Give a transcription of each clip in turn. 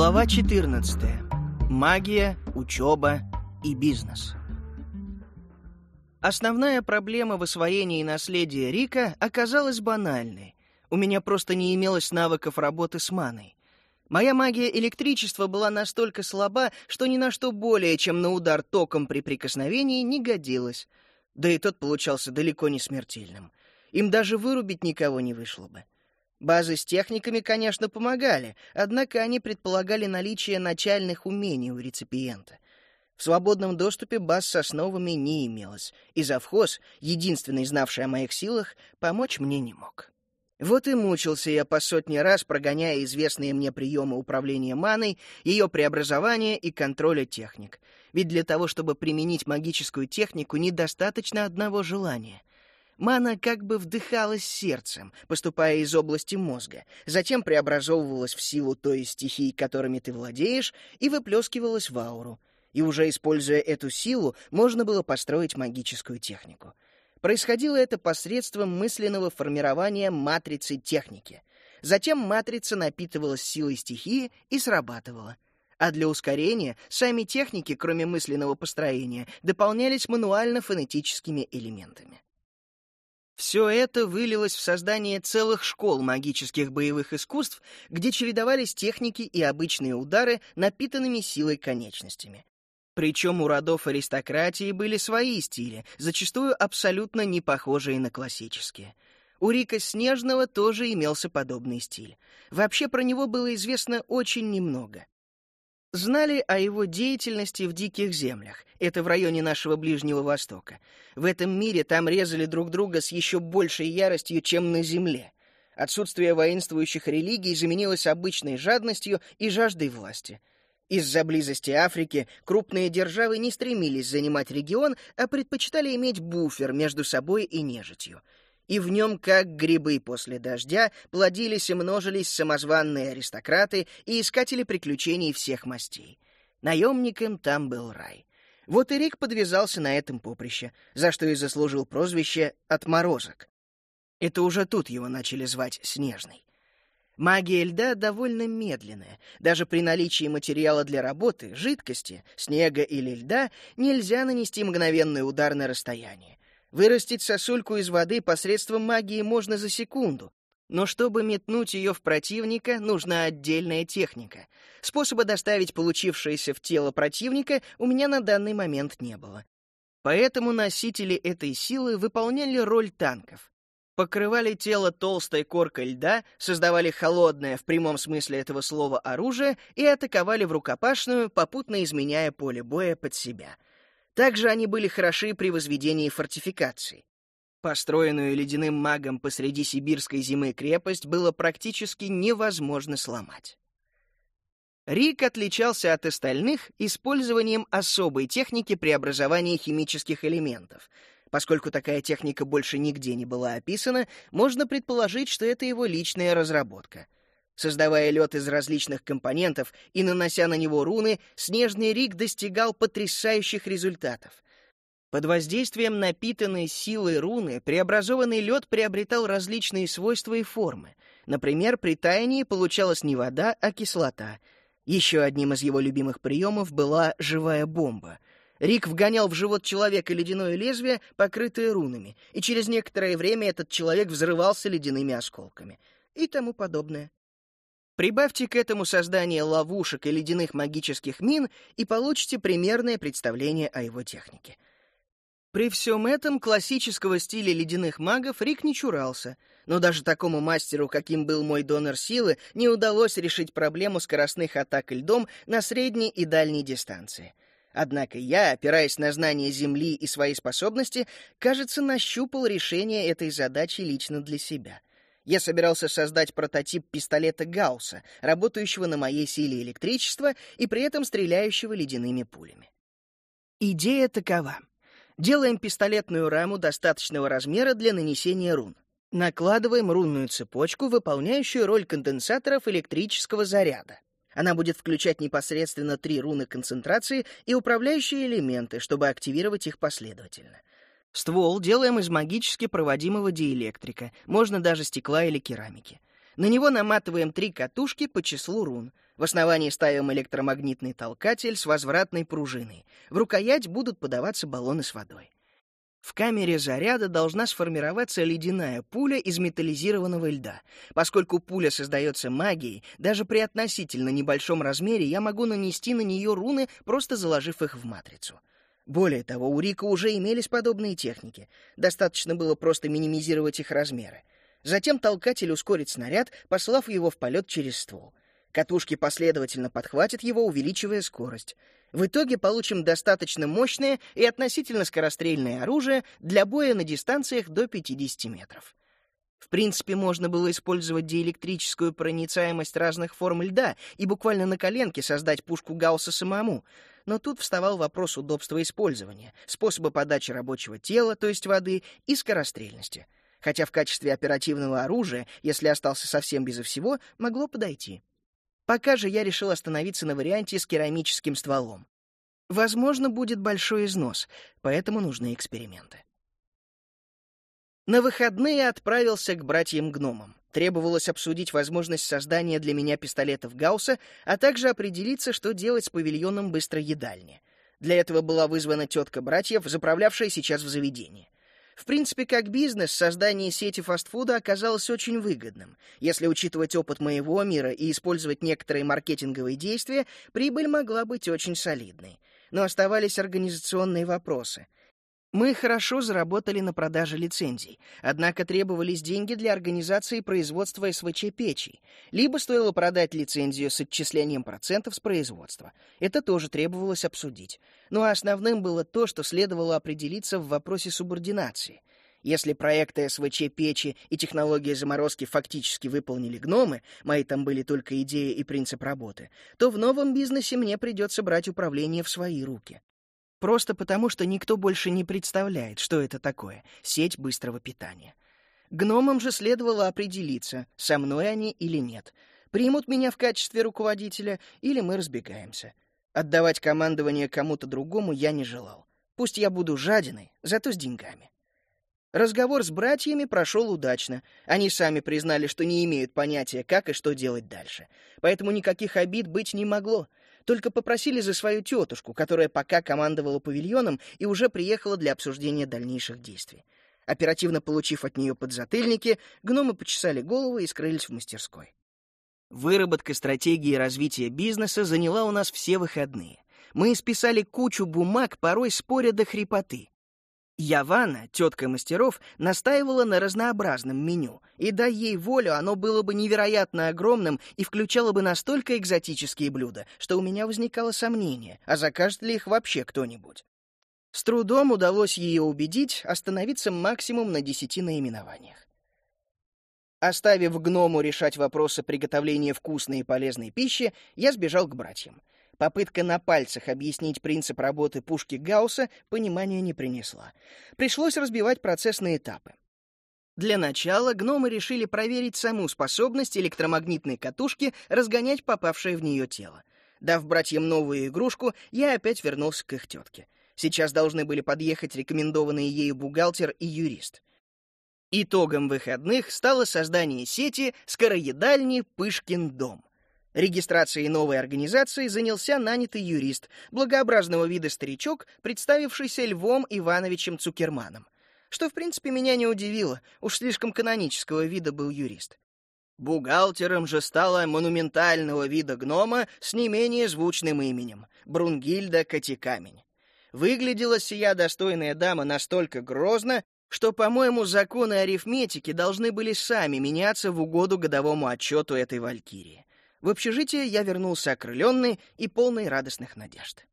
Глава 14. Магия, учеба и бизнес. Основная проблема в освоении наследия Рика оказалась банальной. У меня просто не имелось навыков работы с маной. Моя магия электричества была настолько слаба, что ни на что более, чем на удар током при прикосновении, не годилась. Да и тот получался далеко не смертельным. Им даже вырубить никого не вышло бы. Базы с техниками, конечно, помогали, однако они предполагали наличие начальных умений у реципиента. В свободном доступе баз с основами не имелось, и завхоз, единственный знавший о моих силах, помочь мне не мог. Вот и мучился я по сотне раз, прогоняя известные мне приемы управления маной, ее преобразования и контроля техник. Ведь для того, чтобы применить магическую технику, недостаточно одного желания. Мана как бы вдыхалась сердцем, поступая из области мозга, затем преобразовывалась в силу той стихии, которыми ты владеешь, и выплескивалась в ауру. И уже используя эту силу, можно было построить магическую технику. Происходило это посредством мысленного формирования матрицы техники. Затем матрица напитывалась силой стихии и срабатывала. А для ускорения сами техники, кроме мысленного построения, дополнялись мануально-фонетическими элементами. Все это вылилось в создание целых школ магических боевых искусств, где чередовались техники и обычные удары напитанными силой конечностями. Причем у родов аристократии были свои стили, зачастую абсолютно не похожие на классические. У Рика Снежного тоже имелся подобный стиль. Вообще про него было известно очень немного знали о его деятельности в диких землях. Это в районе нашего Ближнего Востока. В этом мире там резали друг друга с еще большей яростью, чем на земле. Отсутствие воинствующих религий заменилось обычной жадностью и жаждой власти. Из-за близости Африки крупные державы не стремились занимать регион, а предпочитали иметь буфер между собой и нежитью — и в нем, как грибы после дождя, плодились и множились самозванные аристократы и искатели приключений всех мастей. Наемникам там был рай. Вот и Рик подвязался на этом поприще, за что и заслужил прозвище «отморозок». Это уже тут его начали звать Снежный. Магия льда довольно медленная. Даже при наличии материала для работы, жидкости, снега или льда, нельзя нанести мгновенный удар на расстояние. Вырастить сосульку из воды посредством магии можно за секунду, но чтобы метнуть ее в противника, нужна отдельная техника. Способа доставить получившееся в тело противника у меня на данный момент не было. Поэтому носители этой силы выполняли роль танков. Покрывали тело толстой коркой льда, создавали холодное в прямом смысле этого слова оружие и атаковали в рукопашную, попутно изменяя поле боя под себя — также они были хороши при возведении фортификаций. Построенную ледяным магом посреди сибирской зимы крепость было практически невозможно сломать. Рик отличался от остальных использованием особой техники преобразования химических элементов. Поскольку такая техника больше нигде не была описана, можно предположить, что это его личная разработка — Создавая лед из различных компонентов и нанося на него руны, снежный Рик достигал потрясающих результатов. Под воздействием напитанной силой руны преобразованный лед приобретал различные свойства и формы. Например, при таянии получалась не вода, а кислота. Еще одним из его любимых приемов была живая бомба. Рик вгонял в живот человека ледяное лезвие, покрытое рунами, и через некоторое время этот человек взрывался ледяными осколками. И тому подобное. Прибавьте к этому создание ловушек и ледяных магических мин и получите примерное представление о его технике. При всем этом классического стиля ледяных магов Рик не чурался, но даже такому мастеру, каким был мой донор силы, не удалось решить проблему скоростных атак льдом на средней и дальней дистанции. Однако я, опираясь на знания Земли и свои способности, кажется, нащупал решение этой задачи лично для себя — я собирался создать прототип пистолета Гаусса, работающего на моей силе электричества и при этом стреляющего ледяными пулями. Идея такова. Делаем пистолетную раму достаточного размера для нанесения рун. Накладываем рунную цепочку, выполняющую роль конденсаторов электрического заряда. Она будет включать непосредственно три руны концентрации и управляющие элементы, чтобы активировать их последовательно. Ствол делаем из магически проводимого диэлектрика, можно даже стекла или керамики. На него наматываем три катушки по числу рун. В основании ставим электромагнитный толкатель с возвратной пружиной. В рукоять будут подаваться баллоны с водой. В камере заряда должна сформироваться ледяная пуля из металлизированного льда. Поскольку пуля создается магией, даже при относительно небольшом размере я могу нанести на нее руны, просто заложив их в матрицу. Более того, у Рика уже имелись подобные техники. Достаточно было просто минимизировать их размеры. Затем толкатель ускорит снаряд, послав его в полет через ствол. Катушки последовательно подхватят его, увеличивая скорость. В итоге получим достаточно мощное и относительно скорострельное оружие для боя на дистанциях до 50 метров. В принципе, можно было использовать диэлектрическую проницаемость разных форм льда и буквально на коленке создать пушку Гаусса самому, но тут вставал вопрос удобства использования, способа подачи рабочего тела, то есть воды, и скорострельности. Хотя в качестве оперативного оружия, если остался совсем безо всего, могло подойти. Пока же я решил остановиться на варианте с керамическим стволом. Возможно, будет большой износ, поэтому нужны эксперименты. На выходные отправился к братьям-гномам. Требовалось обсудить возможность создания для меня пистолетов Гаусса, а также определиться, что делать с павильоном быстроедальни. Для этого была вызвана тетка братьев, заправлявшая сейчас в заведении. В принципе, как бизнес, создание сети фастфуда оказалось очень выгодным. Если учитывать опыт моего мира и использовать некоторые маркетинговые действия, прибыль могла быть очень солидной. Но оставались организационные вопросы — мы хорошо заработали на продаже лицензий, однако требовались деньги для организации производства СВЧ-печей, либо стоило продать лицензию с отчислением процентов с производства. Это тоже требовалось обсудить. Но основным было то, что следовало определиться в вопросе субординации. Если проекты СВЧ-печи и технология заморозки фактически выполнили гномы, мои там были только идея и принцип работы, то в новом бизнесе мне придется брать управление в свои руки. Просто потому, что никто больше не представляет, что это такое — сеть быстрого питания. Гномам же следовало определиться, со мной они или нет. Примут меня в качестве руководителя или мы разбегаемся. Отдавать командование кому-то другому я не желал. Пусть я буду жадиной, зато с деньгами. Разговор с братьями прошел удачно. Они сами признали, что не имеют понятия, как и что делать дальше. Поэтому никаких обид быть не могло — только попросили за свою тетушку, которая пока командовала павильоном и уже приехала для обсуждения дальнейших действий. Оперативно получив от нее подзатыльники, гномы почесали головы и скрылись в мастерской. Выработка стратегии развития бизнеса заняла у нас все выходные. Мы исписали кучу бумаг, порой споря до хрипоты. Явана, тетка мастеров, настаивала на разнообразном меню, и дай ей волю, оно было бы невероятно огромным и включало бы настолько экзотические блюда, что у меня возникало сомнение, а закажет ли их вообще кто-нибудь. С трудом удалось ее убедить остановиться максимум на десяти наименованиях. Оставив гному решать вопросы приготовления вкусной и полезной пищи, я сбежал к братьям. Попытка на пальцах объяснить принцип работы пушки Гаусса понимания не принесла. Пришлось разбивать процесс на этапы. Для начала гномы решили проверить саму способность электромагнитной катушки разгонять попавшее в нее тело. Дав братьям новую игрушку, я опять вернулся к их тетке. Сейчас должны были подъехать рекомендованные ею бухгалтер и юрист. Итогом выходных стало создание сети «Скороедальни Пышкин дом». Регистрацией новой организации занялся нанятый юрист, благообразного вида старичок, представившийся Львом Ивановичем Цукерманом. Что, в принципе, меня не удивило, уж слишком канонического вида был юрист. Бухгалтером же стала монументального вида гнома с не менее звучным именем — Брунгильда Котикамень. Выглядела сия достойная дама настолько грозно, что, по-моему, законы арифметики должны были сами меняться в угоду годовому отчету этой валькирии. В общежитие я вернулся окрыленный и полный радостных надежд.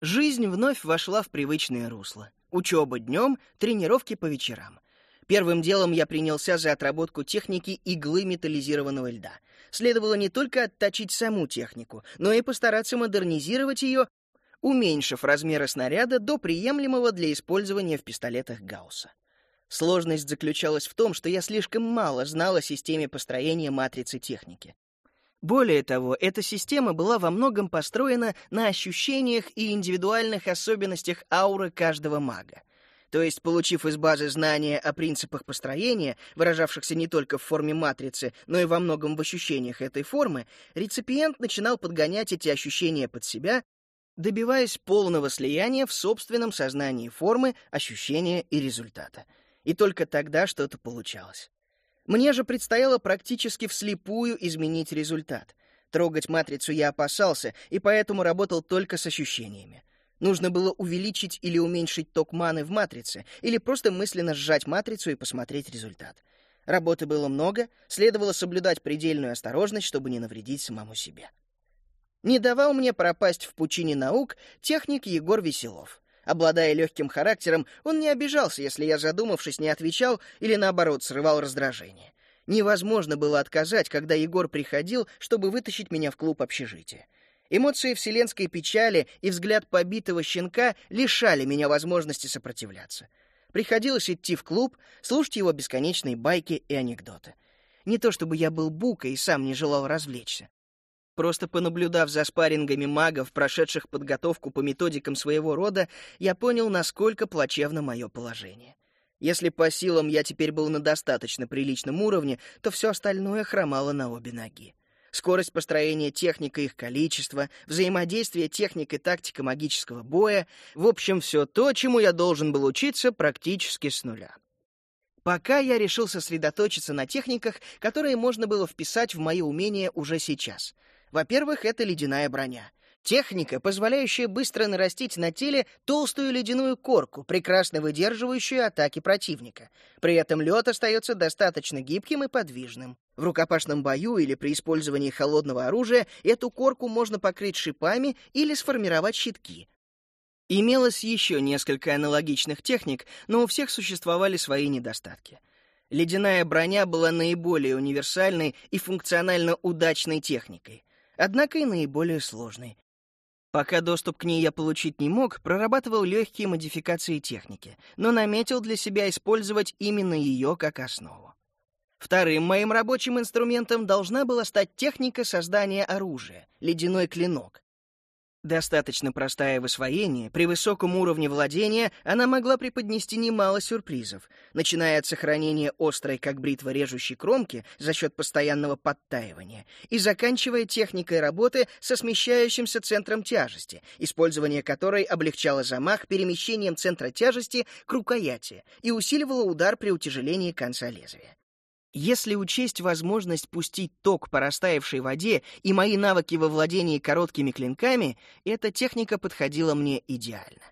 Жизнь вновь вошла в привычное русло. Учеба днем, тренировки по вечерам. Первым делом я принялся за отработку техники иглы металлизированного льда. Следовало не только отточить саму технику, но и постараться модернизировать ее, уменьшив размеры снаряда до приемлемого для использования в пистолетах Гаусса. Сложность заключалась в том, что я слишком мало знал о системе построения матрицы техники. Более того, эта система была во многом построена на ощущениях и индивидуальных особенностях ауры каждого мага. То есть, получив из базы знания о принципах построения, выражавшихся не только в форме матрицы, но и во многом в ощущениях этой формы, реципиент начинал подгонять эти ощущения под себя, добиваясь полного слияния в собственном сознании формы, ощущения и результата. И только тогда что-то получалось. Мне же предстояло практически вслепую изменить результат. Трогать матрицу я опасался, и поэтому работал только с ощущениями. Нужно было увеличить или уменьшить ток маны в матрице, или просто мысленно сжать матрицу и посмотреть результат. Работы было много, следовало соблюдать предельную осторожность, чтобы не навредить самому себе. Не давал мне пропасть в пучине наук техник Егор Веселов. Обладая легким характером, он не обижался, если я, задумавшись, не отвечал или, наоборот, срывал раздражение. Невозможно было отказать, когда Егор приходил, чтобы вытащить меня в клуб общежития. Эмоции вселенской печали и взгляд побитого щенка лишали меня возможности сопротивляться. Приходилось идти в клуб, слушать его бесконечные байки и анекдоты. Не то чтобы я был бука и сам не желал развлечься. Просто понаблюдав за спаррингами магов, прошедших подготовку по методикам своего рода, я понял, насколько плачевно мое положение. Если по силам я теперь был на достаточно приличном уровне, то все остальное хромало на обе ноги скорость построения техника их количество, взаимодействие техник и тактика магического боя, в общем, все то, чему я должен был учиться практически с нуля. Пока я решил сосредоточиться на техниках, которые можно было вписать в мои умения уже сейчас. Во-первых, это ледяная броня — Техника, позволяющая быстро нарастить на теле толстую ледяную корку, прекрасно выдерживающую атаки противника. При этом лед остается достаточно гибким и подвижным. В рукопашном бою или при использовании холодного оружия эту корку можно покрыть шипами или сформировать щитки. Имелось еще несколько аналогичных техник, но у всех существовали свои недостатки. Ледяная броня была наиболее универсальной и функционально удачной техникой, однако и наиболее сложной. Пока доступ к ней я получить не мог, прорабатывал легкие модификации техники, но наметил для себя использовать именно ее как основу. Вторым моим рабочим инструментом должна была стать техника создания оружия — ледяной клинок, Достаточно простая в освоении, при высоком уровне владения она могла преподнести немало сюрпризов, начиная от сохранения острой, как бритва режущей кромки за счет постоянного подтаивания, и заканчивая техникой работы со смещающимся центром тяжести, использование которой облегчало замах перемещением центра тяжести к рукояти и усиливало удар при утяжелении конца лезвия. Если учесть возможность пустить ток по растаявшей воде и мои навыки во владении короткими клинками, эта техника подходила мне идеально.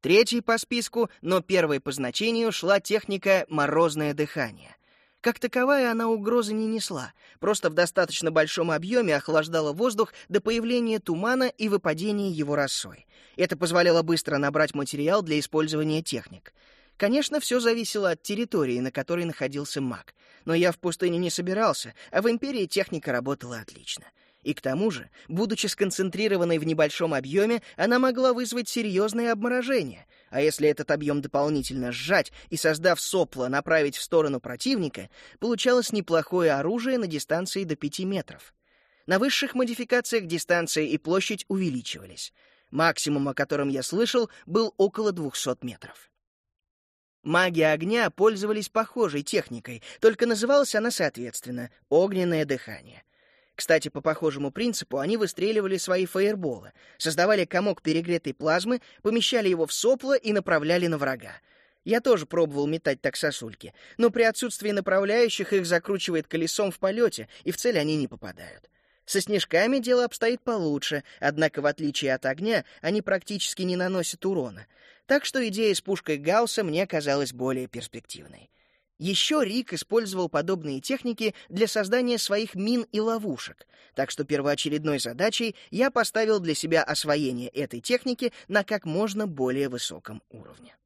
Третьей по списку, но первой по значению, шла техника «морозное дыхание». Как таковая она угрозы не несла, просто в достаточно большом объеме охлаждала воздух до появления тумана и выпадения его росой. Это позволяло быстро набрать материал для использования техник — Конечно, все зависело от территории, на которой находился маг. Но я в пустыне не собирался, а в Империи техника работала отлично. И к тому же, будучи сконцентрированной в небольшом объеме, она могла вызвать серьезное обморожение. А если этот объем дополнительно сжать и, создав сопло, направить в сторону противника, получалось неплохое оружие на дистанции до 5 метров. На высших модификациях дистанция и площадь увеличивались. Максимум, о котором я слышал, был около 200 метров. Маги огня пользовались похожей техникой, только называлась она соответственно «огненное дыхание». Кстати, по похожему принципу они выстреливали свои фаерболы, создавали комок перегретой плазмы, помещали его в сопло и направляли на врага. Я тоже пробовал метать так сосульки, но при отсутствии направляющих их закручивает колесом в полете, и в цель они не попадают. Со снежками дело обстоит получше, однако, в отличие от огня, они практически не наносят урона — так что идея с пушкой Гаусса мне казалась более перспективной. Еще Рик использовал подобные техники для создания своих мин и ловушек, так что первоочередной задачей я поставил для себя освоение этой техники на как можно более высоком уровне.